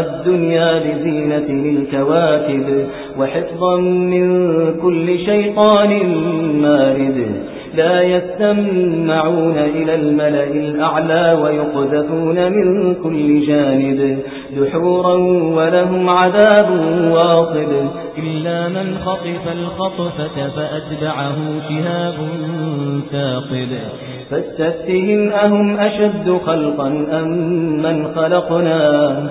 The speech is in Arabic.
الدنيا بزينة الكواكب وحفظا من كل شيطان مارد. لا يستمعون إلى الملأ الأعلى ويقذفون من كل جانب. دحورا ولهم عذاب واصب. إلا من خطف الخطفة فأتبعه شهاب ثاقب. فاستفتهم أهم أشد خلقا أم من خلقنا؟